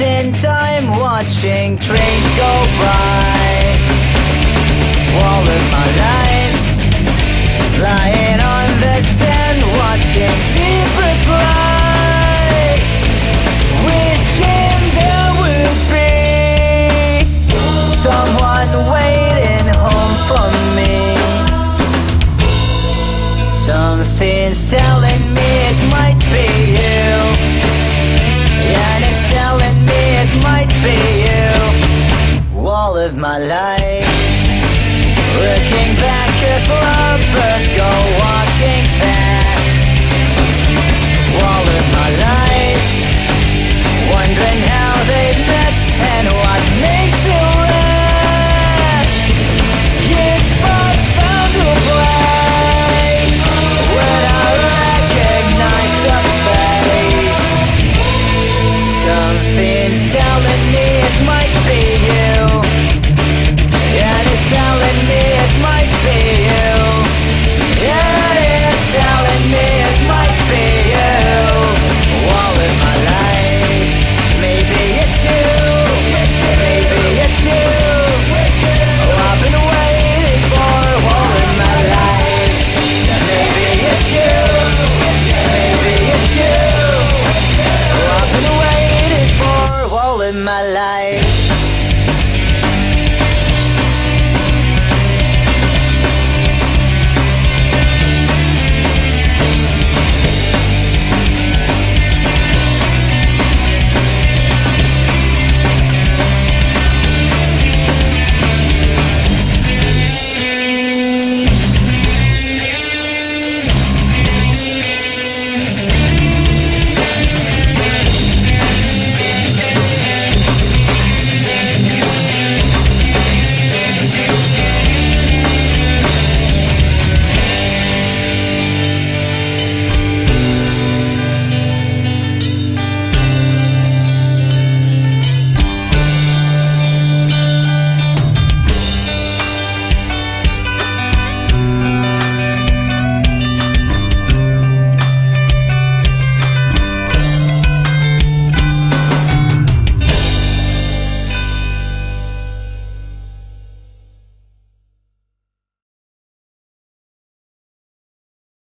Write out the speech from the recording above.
in time watching trains go by. All of All of my life. Looking back as lovers go walking past. my life.